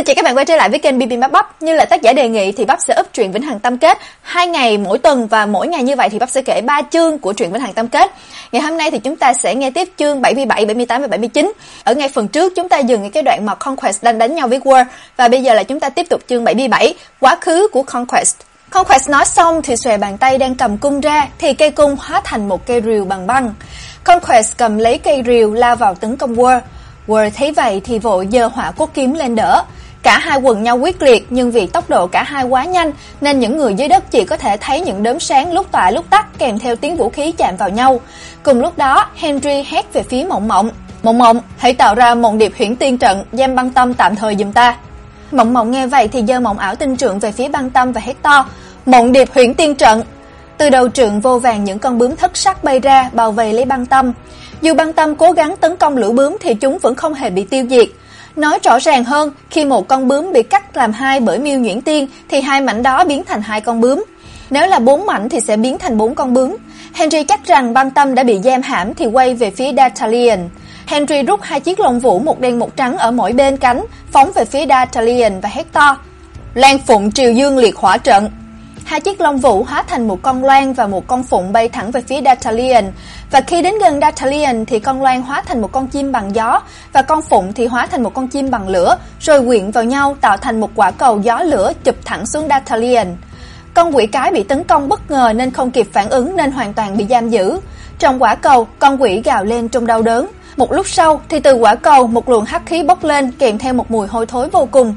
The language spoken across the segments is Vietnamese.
Xin chào các bạn quay trở lại với kênh BB Map Bắp. Như là tác giả đề nghị thì Bắp sẽ up truyện Vĩnh Hằng Tâm Kết hai ngày mỗi tuần và mỗi ngày như vậy thì Bắp sẽ kể 3 chương của truyện Vĩnh Hằng Tâm Kết. Ngày hôm nay thì chúng ta sẽ nghe tiếp chương 77, 78 và 79. Ở ngay phần trước chúng ta dừng ở cái đoạn mà Conquest đang đánh nhau với War và bây giờ là chúng ta tiếp tục chương 77, quá khứ của Conquest. Conquest nói xong thì xòe bàn tay đang cầm cung ra thì cây cung hóa thành một cây rìu bằng băng. Conquest cầm lấy cây rìu lao vào tấn công War. War thấy vậy thì vội giơ hỏa cốt kiếm lên đỡ. Cả hai quần nhau quyết liệt nhưng vì tốc độ cả hai quá nhanh nên những người dưới đất chỉ có thể thấy những đốm sáng lúc tỏa lúc tắt kèm theo tiếng vũ khí chạm vào nhau. Cùng lúc đó, Henry hét về phía Mộng Mộng, "Mộng Mộng, hãy tạo ra Mộng điệp huyễn tiên trận, giam băng tâm tạm thời giùm ta." Mộng Mộng nghe vậy thì giơ mộng ảo tinh trượng về phía băng tâm và hét to, "Mộng điệp huyễn tiên trận!" Từ đầu trượng vô vàng những con bướm thất sắc bay ra bao vây lấy băng tâm. Dù băng tâm cố gắng tấn công lũ bướm thì chúng vẫn không hề bị tiêu diệt. Nói rõ ràng hơn, khi một con bướm bị cắt làm hai bởi miêu nhuyễn tiên thì hai mảnh đó biến thành hai con bướm. Nếu là bốn mảnh thì sẽ biến thành bốn con bướm. Henry chắc rằng băng tâm đã bị giam hãm thì quay về phía D'Artagnan Henry rút hai chiếc lông vũ một đen một trắng ở mỗi bên cánh, phóng về phía D'Artagnan và hét to: "Lan Phụng Triều Dương liệt hỏa trận!" Hai chiếc lông vũ hóa thành một con loan và một con phụng bay thẳng về phía Datalian, và khi đến gần Datalian thì con loan hóa thành một con chim bằng gió và con phụng thì hóa thành một con chim bằng lửa, rồi quyện vào nhau tạo thành một quả cầu gió lửa chụp thẳng xuống Datalian. Con quỷ cái bị tấn công bất ngờ nên không kịp phản ứng nên hoàn toàn bị giam giữ. Trong quả cầu, con quỷ gào lên trong đau đớn. Một lúc sau thì từ quả cầu một luồng hắc khí bốc lên kèm theo một mùi hôi thối vô cùng.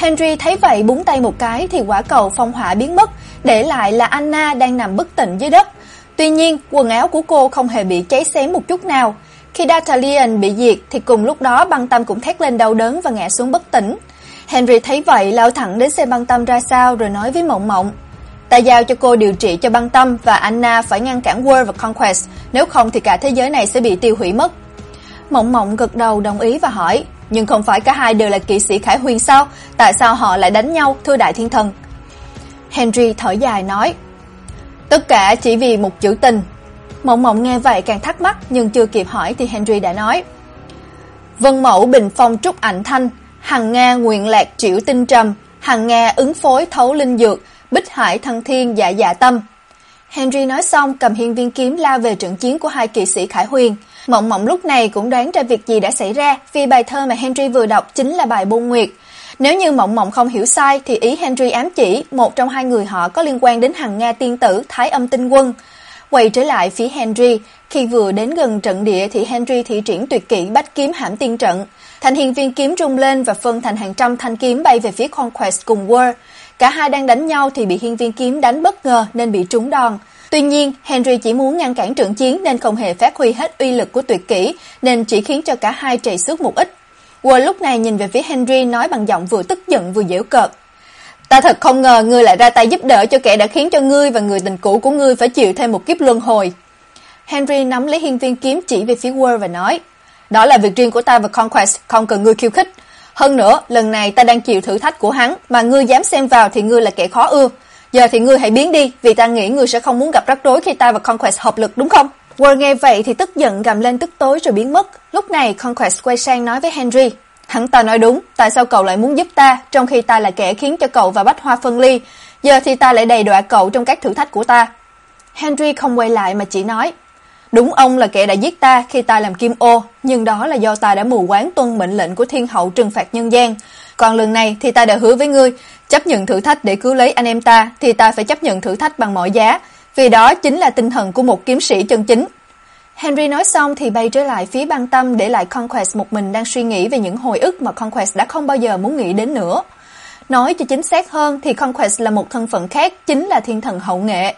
Henry thấy vậy búng tay một cái thì quả cầu phong hỏa biến mất, để lại là Anna đang nằm bất tỉnh dưới đất. Tuy nhiên, quần áo của cô không hề bị cháy xém một chút nào. Khi D'Artagnan bị diệt thì cùng lúc đó băng tâm cũng thét lên đau đớn và ngã xuống bất tỉnh. Henry thấy vậy lao thẳng đến xem băng tâm ra sao rồi nói với Mộng Mộng. Ta giao cho cô điều trị cho băng tâm và Anna phải ngăn cản War và Conquest, nếu không thì cả thế giới này sẽ bị tiêu hủy mất. Mộng Mộng gật đầu đồng ý và hỏi, nhưng không phải cả hai đều là kỵ sĩ Khải Huyền sao? Tại sao họ lại đánh nhau, thưa đại thiên thần? Henry thở dài nói, tất cả chỉ vì một chữ tình. Mộng Mộng nghe vậy càng thắc mắc nhưng chưa kịp hỏi thì Henry đã nói, Vân mẫu bình phong trúc ảnh thanh, hằng nga nguyện lạc triệu tinh trầm, hằng nga ứng phối thấu linh dược, bích hải Thăng thiên dạ dạ tâm. Henry nói xong cầm hiên viên kiếm la về trận chiến của hai kỵ sĩ Khải Huyền. Mộng Mộng lúc này cũng đoán ra việc gì đã xảy ra, vì bài thơ mà Henry vừa đọc chính là bài Bôn Nguyệt. Nếu như Mộng Mộng không hiểu sai thì ý Henry ám chỉ một trong hai người họ có liên quan đến Hằng Nga tiên tử Thái Âm Tinh Quân. Quay trở lại phía Henry, khi vừa đến gần trận địa thì Henry thị triển tuyệt kỹ Bách kiếm hãm tiên trận. Thành hiên viên kiếm rung lên và phân thành hàng trăm thanh kiếm bay về phía Conquest cùng War. Cả hai đang đánh nhau thì bị hiên viên kiếm đánh bất ngờ nên bị trúng đòn. Tuy nhiên, Henry chỉ muốn ngăn cản trận chiến nên không hề phát huy hết uy lực của tuyệt kỹ, nên chỉ khiến cho cả hai trầy xước một ít. Wall lúc này nhìn về phía Henry nói bằng giọng vừa tức giận vừa giễu cợt. Ta thật không ngờ ngươi lại ra tay giúp đỡ cho kẻ đã khiến cho ngươi và người tình cũ của ngươi phải chịu thêm một kiếp luân hồi. Henry nắm lấy hiên viên kiếm chỉ về phía Wall và nói, đó là việc riêng của ta và Conquest, không cần ngươi khiêu khích. Hơn nữa, lần này ta đang chịu thử thách của hắn, mà ngươi dám xem vào thì ngươi là kẻ khó ưa. Giờ thì ngươi hãy biến đi, vì ta nghĩ ngươi sẽ không muốn gặp rắc rối khi ta và Conquest hợp lực đúng không? Ward nghe vậy thì tức giận gầm lên tức tối rồi biến mất. Lúc này Conquest quay sang nói với Henry, hắn ta nói đúng, tại sao cậu lại muốn giúp ta, trong khi ta là kẻ khiến cho cậu và Bách Hoa phân ly, giờ thì ta lại đầy đọa cậu trong các thử thách của ta. Henry không quay lại mà chỉ nói, đúng ông là kẻ đã giết ta khi ta làm kim ô, nhưng đó là do ta đã mù quáng tuân mệnh lệnh của thiên hậu trừng phạt nhân gian. Còn lần này thì ta đã hứa với ngươi, chấp nhận thử thách để cứu lấy anh em ta thì ta phải chấp nhận thử thách bằng mọi giá, vì đó chính là tinh thần của một kiếm sĩ chân chính. Henry nói xong thì bay trở lại phía băng tâm để lại Conquest một mình đang suy nghĩ về những hồi ức mà Conquest đã không bao giờ muốn nghĩ đến nữa. Nói cho chính xác hơn thì Conquest là một thân phận khác, chính là thiên thần hậu nghệ.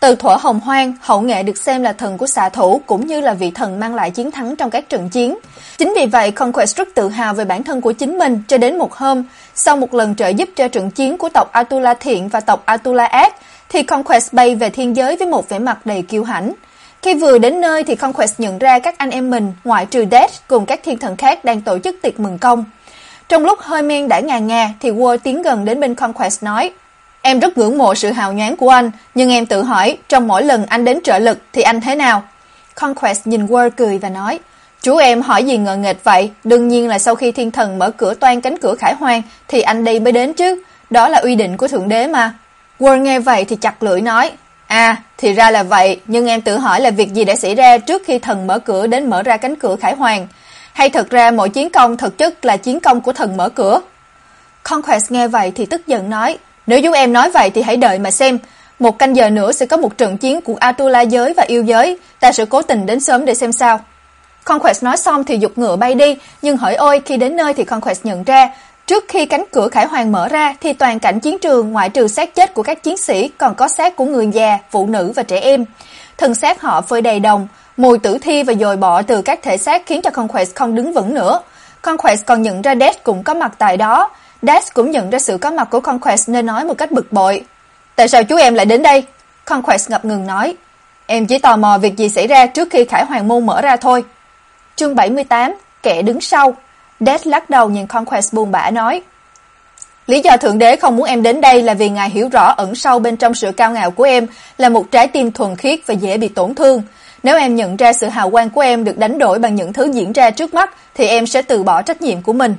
Từ thuở hồng hoang, hậu nghệ được xem là thần của xạ thủ cũng như là vị thần mang lại chiến thắng trong các trận chiến. Chính vì vậy, Conquest rất tự hào về bản thân của chính mình cho đến một hôm, sau một lần trợ giúp cho trận chiến của tộc Atula Thiện và tộc Atula Ác, thì Conquest bay về thiên giới với một vẻ mặt đầy kiêu hãnh. Khi vừa đến nơi thì Conquest nhận ra các anh em mình, ngoại trừ Death cùng các thiên thần khác đang tổ chức tiệc mừng công. Trong lúc hơi men đã ngà ngà thì War tiến gần đến bên Conquest nói: "Em rất ngưỡng mộ sự hào nhoáng của anh, nhưng em tự hỏi, trong mỗi lần anh đến trợ lực thì anh thế nào?" Conquest nhìn word cười và nói: Chú em hỏi gì ngờ nghệch vậy, đương nhiên là sau khi thiên thần mở cửa toan cánh cửa khải hoang thì anh đây mới đến chứ, đó là uy định của thượng đế mà. Word nghe vậy thì chặt lưỡi nói, À, thì ra là vậy, nhưng em tự hỏi là việc gì đã xảy ra trước khi thần mở cửa đến mở ra cánh cửa khải hoàng, hay thật ra mỗi chiến công thực chất là chiến công của thần mở cửa? Conquest nghe vậy thì tức giận nói, nếu chúng em nói vậy thì hãy đợi mà xem, một canh giờ nữa sẽ có một trận chiến của Atula giới và yêu giới, ta sẽ cố tình đến sớm để xem sao. Conquest nói xong thì dục ngựa bay đi, nhưng hỡi ôi khi đến nơi thì Conquest nhận ra, trước khi cánh cửa khải hoàng mở ra thì toàn cảnh chiến trường ngoại trừ xác chết của các chiến sĩ còn có xác của người già, phụ nữ và trẻ em. Thân xác họ phơi đầy đồng, mùi tử thi và dồi bọ từ các thể xác khiến cho Conquest không đứng vững nữa. Conquest còn nhận ra Death cũng có mặt tại đó. Death cũng nhận ra sự có mặt của Conquest nên nói một cách bực bội. Tại sao chú em lại đến đây? Conquest ngập ngừng nói. Em chỉ tò mò việc gì xảy ra trước khi Khải Hoàng Môn mở ra thôi. Chương 78, kẻ đứng sau. Death lắc đầu nhìn Conquest buồn bã nói. Lý do Thượng Đế không muốn em đến đây là vì Ngài hiểu rõ ẩn sâu bên trong sự cao ngạo của em là một trái tim thuần khiết và dễ bị tổn thương. Nếu em nhận ra sự hào quang của em được đánh đổi bằng những thứ diễn ra trước mắt, thì em sẽ từ bỏ trách nhiệm của mình.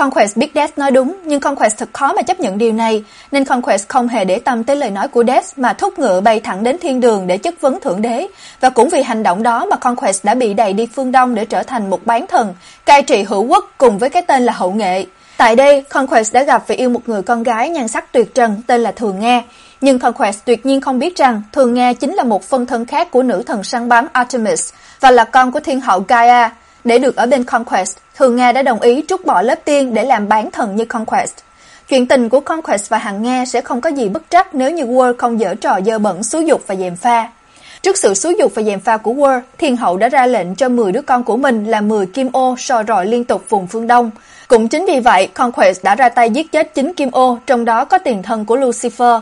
Conquest biết Death nói đúng, nhưng Conquest thật khó mà chấp nhận điều này, nên Conquest không hề để tâm tới lời nói của Death mà thúc ngựa bay thẳng đến thiên đường để chất vấn thượng đế. Và cũng vì hành động đó mà Conquest đã bị đẩy đi phương Đông để trở thành một bán thần, cai trị hữu quốc cùng với cái tên là Hậu Nghệ. Tại đây, Conquest đã gặp và yêu một người con gái nhan sắc tuyệt trần tên là Thường Nga. Nhưng Conquest tuyệt nhiên không biết rằng Thường Nga chính là một phân thân khác của nữ thần săn bắn Artemis và là con của thiên hậu Gaia. Để được ở bên Conquest, Thường Nga đã đồng ý trút bỏ lớp tiên để làm bán thần như Conquest. Chuyện tình của Conquest và Hằng Nga sẽ không có gì bất trắc nếu như World không dở trò dơ bẩn xúi dục và dèm pha. Trước sự xúi dục và dèm pha của World, Thiên hậu đã ra lệnh cho 10 đứa con của mình là 10 kim ô soi rọi liên tục vùng phương Đông. Cũng chính vì vậy, Conquest đã ra tay giết chết 9 kim ô, trong đó có tiền thân của Lucifer.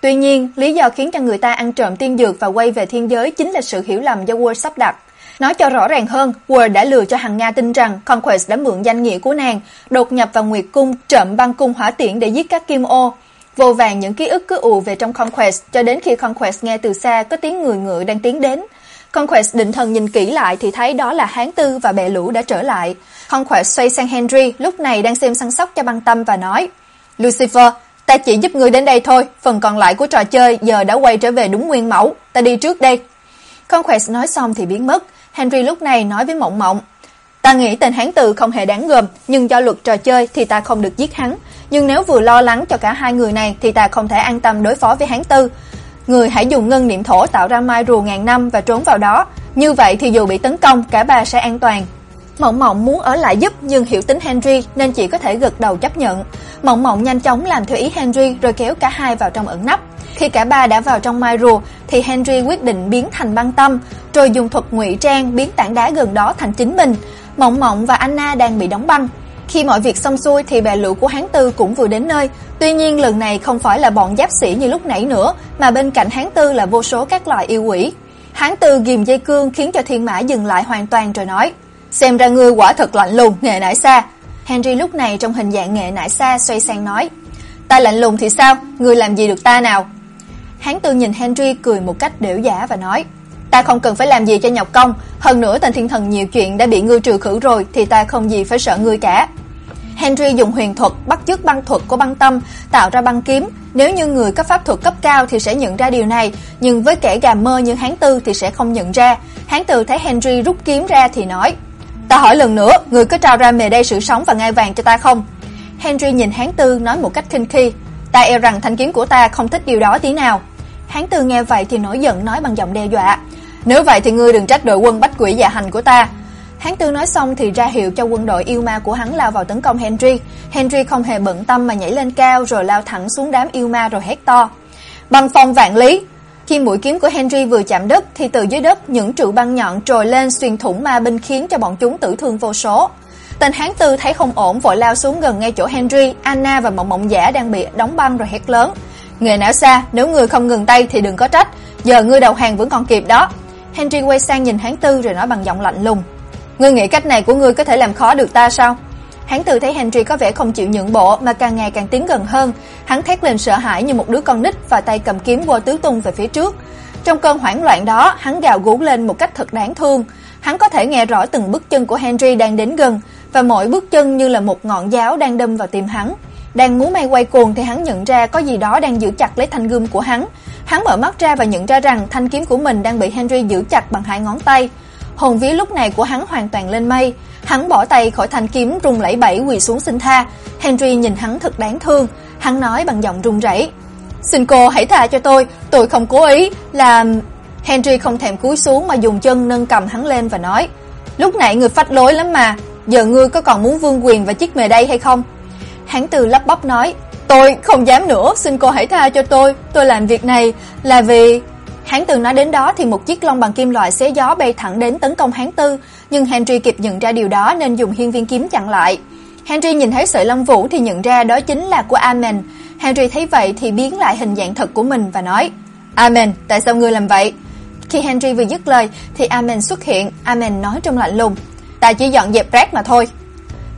Tuy nhiên, lý do khiến cho người ta ăn trộm tiên dược và quay về thiên giới chính là sự hiểu lầm do World sắp đặt. Nói cho rõ ràng hơn, Word đã lừa cho Hằng Nga tin rằng Conquest đã mượn danh nghĩa của nàng, đột nhập vào Nguyệt Cung, trộm băng cung hỏa tiễn để giết các kim ô. Vô vàng những ký ức cứ ù về trong Conquest cho đến khi Conquest nghe từ xa có tiếng người ngựa đang tiến đến. Conquest định thần nhìn kỹ lại thì thấy đó là Hán Tư và bè lũ đã trở lại. Conquest xoay sang Henry, lúc này đang xem săn sóc cho băng tâm và nói Lucifer, ta chỉ giúp ngươi đến đây thôi, phần còn lại của trò chơi giờ đã quay trở về đúng nguyên mẫu, ta đi trước đây. Conquest nói xong thì biến mất, Henry lúc này nói với Mộng Mộng, Ta nghĩ tên hán từ không hề đáng gờm, nhưng do luật trò chơi thì ta không được giết hắn. Nhưng nếu vừa lo lắng cho cả hai người này thì ta không thể an tâm đối phó với hán tư. Người hãy dùng ngân niệm thổ tạo ra mai rùa ngàn năm và trốn vào đó. Như vậy thì dù bị tấn công, cả ba sẽ an toàn. Mộng Mộng muốn ở lại giúp nhưng hiểu tính Henry nên chỉ có thể gật đầu chấp nhận. Mộng Mộng nhanh chóng làm theo ý Henry rồi kéo cả hai vào trong ẩn nấp. Khi cả ba đã vào trong mai rùa thì Henry quyết định biến thành băng tâm, rồi dùng thuật ngụy trang biến tảng đá gần đó thành chính mình. Mộng Mộng và Anna đang bị đóng băng. Khi mọi việc xong xuôi thì bè lũ của Hán Tư cũng vừa đến nơi. Tuy nhiên lần này không phải là bọn giáp sĩ như lúc nãy nữa, mà bên cạnh Hán Tư là vô số các loài yêu quỷ. Hán Tư ghim dây cương khiến cho thiên mã dừng lại hoàn toàn rồi nói: "Xem ra ngươi quả thật lạnh lùng, nghệ nải xa." Henry lúc này trong hình dạng nghệ nải xa xoay sang nói: "Ta lạnh lùng thì sao, ngươi làm gì được ta nào?" Hán Tư nhìn Henry cười một cách đểu giả và nói: "Ta không cần phải làm gì cho nhọc công, hơn nữa tên thiên thần nhiều chuyện đã bị ngươi trừ khử rồi thì ta không gì phải sợ ngươi cả." Henry dùng huyền thuật bắt chước băng thuật của băng tâm, tạo ra băng kiếm, nếu như người có pháp thuật cấp cao thì sẽ nhận ra điều này, nhưng với kẻ gà mơ như Hán Tư thì sẽ không nhận ra. Hán Tư thấy Henry rút kiếm ra thì nói: "Ta hỏi lần nữa, người có trao ra mề đây sự sống và ngai vàng cho ta không?" Henry nhìn Hán Tư nói một cách khinh khi: "Ta e rằng thanh kiếm của ta không thích điều đó tí nào." Hán Tư nghe vậy thì nổi giận nói bằng giọng đe dọa: "Nếu vậy thì ngươi đừng trách đội quân bách quỷ dạ hành của ta." Hán Tư nói xong thì ra hiệu cho quân đội yêu ma của hắn lao vào tấn công Henry. Henry không hề bận tâm mà nhảy lên cao rồi lao thẳng xuống đám yêu ma rồi hét to: "Băng phong vạn lý!" Khi mũi kiếm của Henry vừa chạm đất thì từ dưới đất những trụ băng nhọn trồi lên xuyên thủng ma binh khiến cho bọn chúng tử thương vô số. Tên Hán Tư thấy không ổn vội lao xuống gần ngay chỗ Henry, Anna và Mộng Mộng Giả đang bị đóng băng rồi hét lớn: Người não xa, nếu ngươi không ngừng tay thì đừng có trách, giờ ngươi đầu hàng vẫn còn kịp đó." Henry quay sang nhìn Hán Tư rồi nói bằng giọng lạnh lùng: Ngươi nghĩ cách này của ngươi có thể làm khó được ta sao? Hắn tự thấy Henry có vẻ không chịu nhượng bộ mà càng ngày càng tiến gần hơn, hắn thét lên sợ hãi như một đứa con nít và tay cầm kiếm vô tứ tung về phía trước. Trong cơn hoảng loạn đó, hắn gào gú lên một cách thật đáng thương. Hắn có thể nghe rõ từng bước chân của Henry đang đến gần và mỗi bước chân như là một ngọn giáo đang đâm vào tim hắn. Đang ngú may quay cuồng thì hắn nhận ra có gì đó đang giữ chặt lấy thanh gươm của hắn. Hắn mở mắt ra và nhận ra rằng thanh kiếm của mình đang bị Henry giữ chặt bằng hai ngón tay. Hồn vía lúc này của hắn hoàn toàn lên mây. Hắn bỏ tay khỏi thanh kiếm rung lẩy bẩy quỳ xuống xin tha. Henry nhìn hắn thật đáng thương. Hắn nói bằng giọng run rẩy: "Xin cô hãy tha cho tôi, tôi không cố ý làm." Henry không thèm cúi xuống mà dùng chân nâng cầm hắn lên và nói: "Lúc nãy người phách lối lắm mà, giờ ngươi có còn muốn vương quyền và chiếc mề đây hay không?" Hắn từ lắp bắp nói: "Tôi không dám nữa, xin cô hãy tha cho tôi, tôi làm việc này là vì..." Hán Tư nói đến đó thì một chiếc lông bằng kim loại xé gió bay thẳng đến tấn công Hán Tư, nhưng Henry kịp nhận ra điều đó nên dùng hiên viên kiếm chặn lại. Henry nhìn thấy sợi lông vũ thì nhận ra đó chính là của Amen. Henry thấy vậy thì biến lại hình dạng thật của mình và nói: "Amen, tại sao ngươi làm vậy?" Khi Henry vừa dứt lời thì Amen xuất hiện, Amen nói trong lạnh lùng: "Ta chỉ dọn dẹp rác mà thôi."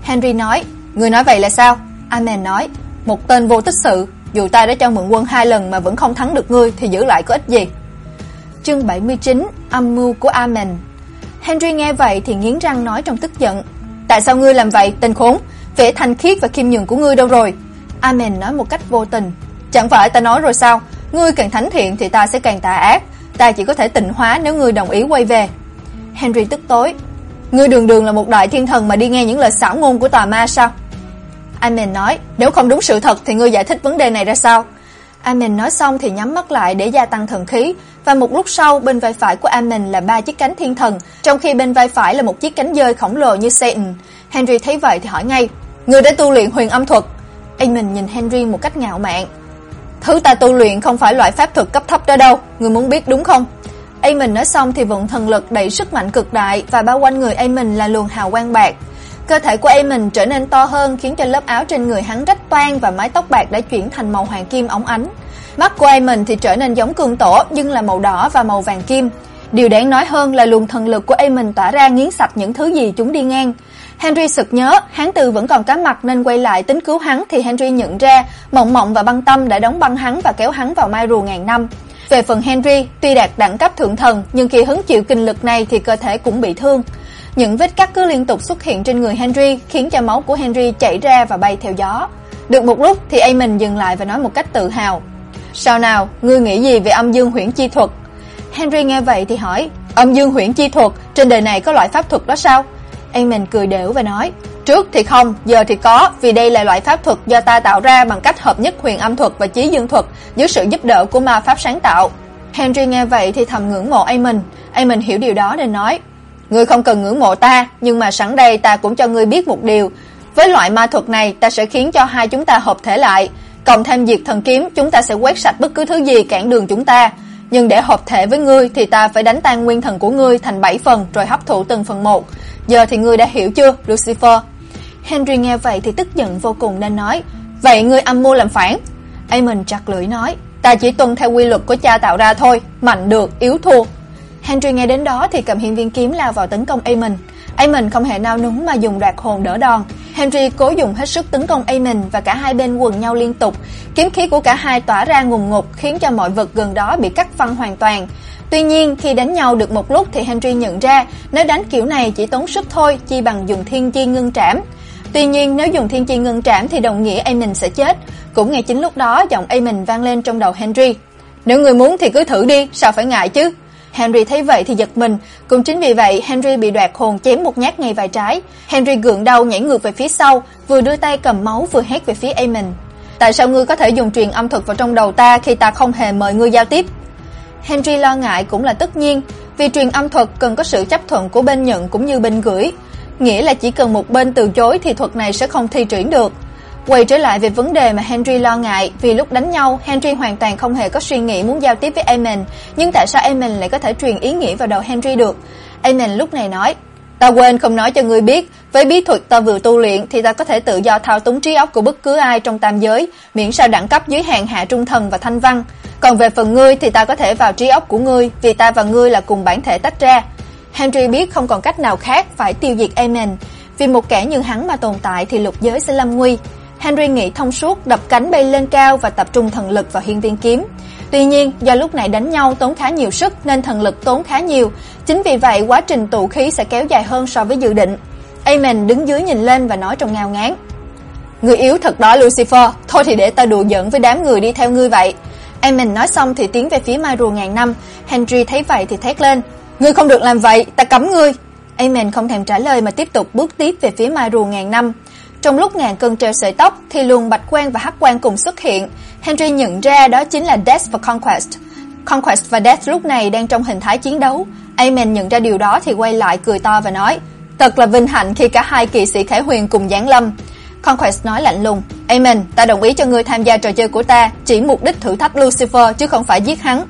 Henry nói: "Ngươi nói vậy là sao?" Amen nói: "Một tên vô tích sự, dù ta đã cho mượn quân hai lần mà vẫn không thắng được ngươi thì giữ lại có ích gì?" Chương 79: Âm mưu của Amen. Henry nghe vậy thì nghiến răng nói trong tức giận: "Tại sao ngươi làm vậy, tên khốn? Vẻ thanh khiết và khiêm nhường của ngươi đâu rồi?" Amen nói một cách vô tình: "Chẳng phải ta nói rồi sao, ngươi càng thánh thiện thì ta sẽ càng tà ác, ta chỉ có thể tịnh hóa nếu ngươi đồng ý quay về." Henry tức tối: "Ngươi đường đường là một đại thiên thần mà đi nghe những lời xảo ngôn của tà ma sao?" Amen nói: "Nếu không đúng sự thật thì ngươi giải thích vấn đề này ra sao?" Amen nói xong thì nhắm mắt lại để gia tăng thần khí, và một lúc sau bên vai phải của Amen là ba chiếc cánh thiên thần, trong khi bên vai phải là một chiếc cánh dơi khổng lồ như Satan. Henry thấy vậy thì hỏi ngay: "Ngươi đã tu luyện huyền âm thuật?" Amen nhìn Henry một cách ngạo mạn. "Thứ ta tu luyện không phải loại pháp thuật cấp thấp đó đâu, ngươi muốn biết đúng không?" Amen nói xong thì vận thần lực đẩy sức mạnh cực đại và bao quanh người Amen là luồng hào quang bạc. Cơ thể của Eamon trở nên to hơn khiến cho lớp áo trên người hắn rách toang và mái tóc bạc đã chuyển thành màu hoàng kim óng ánh. Mắt của Eamon thì trở nên giống cương tổ nhưng là màu đỏ và màu vàng kim. Điều đáng nói hơn là luồng thần lực của Eamon tỏa ra nghiến sạch những thứ gì chúng đi ngang. Henry sực nhớ, hắn từ vẫn còn cá mặt nên quay lại tính cứu hắn thì Henry nhận ra Mộng Mộng và Băng Tâm đã đóng băng hắn và kéo hắn vào mai rùa ngàn năm. Về phần Henry, tuy đạt đẳng cấp thượng thần nhưng khi hứng chịu kinh lực này thì cơ thể cũng bị thương. Những vết cắt cứ liên tục xuất hiện trên người Henry, khiến cho máu của Henry chảy ra và bay theo gió. Được một lúc thì Aemon dừng lại và nói một cách tự hào: "Sao nào, ngươi nghĩ gì về âm dương huyễn chi thuật?" Henry nghe vậy thì hỏi: "Âm dương huyễn chi thuật, trên đời này có loại pháp thuật đó sao?" Aemon cười đểu và nói: "Trước thì không, giờ thì có, vì đây là loại pháp thuật do ta tạo ra bằng cách hợp nhất huyền âm thuật và chí dương thuật dưới sự giúp đỡ của ma pháp sáng tạo." Henry nghe vậy thì thầm ngưỡng mộ Aemon, Aemon hiểu điều đó nên nói: Ngươi không cần ngưỡng mộ ta, nhưng mà sẵn đây ta cũng cho ngươi biết một điều. Với loại ma thuật này, ta sẽ khiến cho hai chúng ta hợp thể lại, cộng thêm diệt thần kiếm, chúng ta sẽ quét sạch bất cứ thứ gì cản đường chúng ta. Nhưng để hợp thể với ngươi thì ta phải đánh tan nguyên thần của ngươi thành 7 phần rồi hấp thụ từng phần một. Giờ thì ngươi đã hiểu chưa, Lucifer? Henry nghe vậy thì tức giận vô cùng nên nói, vậy ngươi âm mưu làm phản. Amon chặt lưỡi nói, ta chỉ tuân theo quy luật của cha tạo ra thôi, mạnh được, yếu thua, Henry nghe đến đó thì cầm hiên viên kiếm lao vào tấn công Aemon. Aemon không hề nao núng mà dùng đoạt hồn đỡ đòn. Henry cố dùng hết sức tấn công Aemon và cả hai bên quần nhau liên tục. Kiếm khí của cả hai tỏa ra ngùng ngục khiến cho mọi vật gần đó bị cắt phăng hoàn toàn. Tuy nhiên, khi đánh nhau được một lúc thì Henry nhận ra, nếu đánh kiểu này chỉ tốn sức thôi, chi bằng dùng thiên chi ngưng trảm. Tuy nhiên, nếu dùng thiên chi ngưng trảm thì đồng nghĩa Aemon sẽ chết. Cũng ngay chính lúc đó, giọng Aemon vang lên trong đầu Henry. Nếu người muốn thì cứ thử đi, sao phải ngại chứ? Henry thấy vậy thì giật mình, cũng chính vì vậy Henry bị đoạt hồn chém một nhát ngay vai trái. Henry gượng đau nhảy ngược về phía sau, vừa đưa tay cầm máu vừa hét về phía Aemon. Tại sao ngươi có thể dùng truyền âm thuật vào trong đầu ta khi ta không hề mời ngươi giao tiếp? Henry lo ngại cũng là tất nhiên, vì truyền âm thuật cần có sự chấp thuận của bên nhận cũng như bên gửi, nghĩa là chỉ cần một bên từ chối thì thuật này sẽ không thi triển được. Quay trở lại về vấn đề mà Henry lo ngại, vì lúc đánh nhau, Henry hoàn toàn không hề có suy nghĩ muốn giao tiếp với Aemon, nhưng tại sao Aemon lại có thể truyền ý nghĩa vào đầu Henry được? Aemon lúc này nói: "Ta quên không nói cho ngươi biết, với bí thuật ta vừa tu luyện thì ta có thể tự do thao túng trí óc của bất cứ ai trong tam giới, miễn sao đẳng cấp dưới hàng hạ trung thần và thanh văn. Còn về phần ngươi thì ta có thể vào trí óc của ngươi, vì ta và ngươi là cùng bản thể tách ra." Henry biết không còn cách nào khác phải tiêu diệt Aemon, vì một kẻ như hắn mà tồn tại thì lục giới sẽ lâm nguy. Henry nghĩ thông suốt, đập cánh bay lên cao và tập trung thần lực vào hiên viên kiếm. Tuy nhiên, do lúc này đánh nhau tốn khá nhiều sức nên thần lực tốn khá nhiều, chính vì vậy quá trình tụ khí sẽ kéo dài hơn so với dự định. Amen đứng dưới nhìn lên và nói trong ngao ngán. Người yếu thật đó Lucifer, thôi thì để ta đùa giỡn với đám người đi theo ngươi vậy. Amen nói xong thì tiến về phía mai rùa ngàn năm, Henry thấy vậy thì thét lên, "Ngươi không được làm vậy, ta cấm ngươi." Amen không thèm trả lời mà tiếp tục bước tiếp về phía mai rùa ngàn năm. Trong lúc ngàn cân treo sợi tóc thì luồng bạch quang và hắc quang cùng xuất hiện, Henry nhận ra đó chính là Death và Conquest. Conquest và Death lúc này đang trong hình thái chiến đấu. Amen nhận ra điều đó thì quay lại cười to và nói: "Thật là vinh hạnh khi cả hai kỳ sĩ Khải Huyền cùng giáng lâm." Conquest nói lạnh lùng, "Amen, ta đồng ý cho ngươi tham gia trò chơi của ta, chỉ mục đích thử thách Lucifer chứ không phải giết hắn."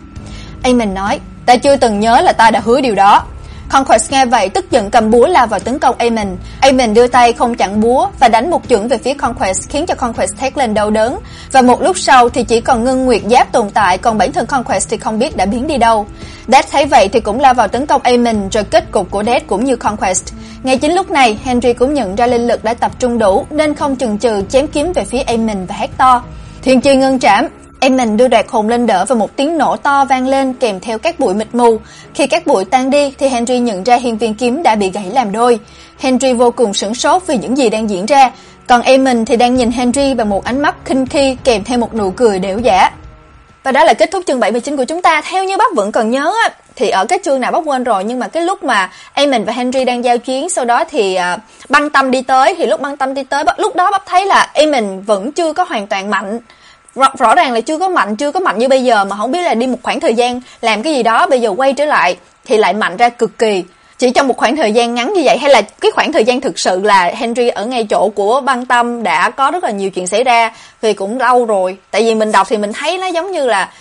Amen nói, "Ta chưa từng nhớ là ta đã hứa điều đó." Conquest nghe vậy tức giận cầm búa lao vào tấn công Aemon. Aemon đưa tay không chặn búa và đánh một chưởng về phía Conquest khiến cho Conquest thét lên đau đớn. Và một lúc sau thì chỉ còn ngưng nguyệt giáp tồn tại, còn bản thân Conquest thì không biết đã biến đi đâu. Death thấy vậy thì cũng lao vào tấn công Aemon rồi kết cục của Death cũng như Conquest. Ngay chính lúc này, Henry cũng nhận ra linh lực đã tập trung đủ nên không chần chừ chém kiếm về phía Aemon và hét to: "Thiên chi ngân trảm!" Eamon đưa đoạt hồn lên đỡ và một tiếng nổ to vang lên kèm theo các bụi mịt mù. Khi các bụi tan đi thì Henry nhận ra hiên viên kiếm đã bị gãy làm đôi. Henry vô cùng sửng sốt vì những gì đang diễn ra, còn Eamon thì đang nhìn Henry bằng một ánh mắt khinh khi kèm theo một nụ cười đểu giả. Và đó là kết thúc chương 79 của chúng ta. Theo như bác vẫn còn nhớ á, thì ở cái chương nào bác quên rồi nhưng mà cái lúc mà Eamon và Henry đang giao chiến sau đó thì uh, băng tâm đi tới thì lúc băng tâm đi tới lúc đó bác thấy là Eamon vẫn chưa có hoàn toàn mạnh rõ, rõ ràng là chưa có mạnh chưa có mạnh như bây giờ mà không biết là đi một khoảng thời gian làm cái gì đó bây giờ quay trở lại thì lại mạnh ra cực kỳ. Chỉ trong một khoảng thời gian ngắn như vậy hay là cái khoảng thời gian thực sự là Henry ở ngay chỗ của băng tâm đã có rất là nhiều chuyện xảy ra thì cũng lâu rồi. Tại vì mình đọc thì mình thấy nó giống như là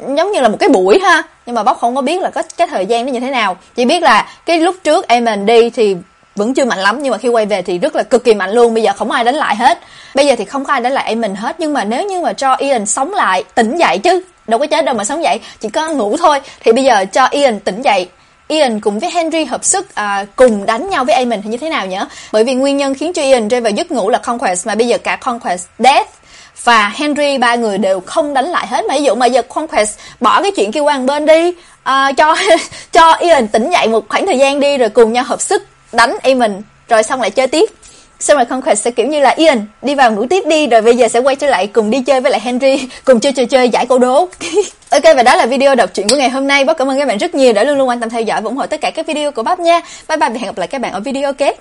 giống như là một cái buổi ha nhưng mà bác không có biết là có cái thời gian nó như thế nào. Chỉ biết là cái lúc trước Eamon đi thì vẫn chưa mạnh lắm nhưng mà khi quay về thì rất là cực kỳ mạnh luôn. Bây giờ không ai đánh lại hết. Bây giờ thì không có ai đánh lại mình hết. Nhưng mà nếu như mà cho Ian sống lại tỉnh dậy chứ. Đâu có chết đâu mà sống dậy. Chỉ có ngủ thôi. Thì bây giờ cho Ian tỉnh dậy. Ian cùng với Henry hợp sức à, cùng đánh nhau với Aemon thì như thế nào nhỉ? Bởi vì nguyên nhân khiến cho Ian rơi vào giấc ngủ là Conquest mà bây giờ cả Conquest, Death và Henry ba người đều không đánh lại hết. Mà ví dụ mà giờ Conquest bỏ cái chuyện kia qua bên đi à, cho cho Ian tỉnh dậy một khoảng thời gian đi rồi cùng nhau hợp sức đánh Eamon rồi xong lại chơi tiếp. Xong rồi Conquest sẽ kiểu như là Ian đi vào ngủ tiếp đi rồi bây giờ sẽ quay trở lại cùng đi chơi với lại Henry, cùng chơi chơi chơi giải câu đố. ok và đó là video đọc truyện của ngày hôm nay. Bác cảm ơn các bạn rất nhiều đã luôn luôn quan tâm theo dõi và ủng hộ tất cả các video của bác nha. Bye bye và hẹn gặp lại các bạn ở video kế.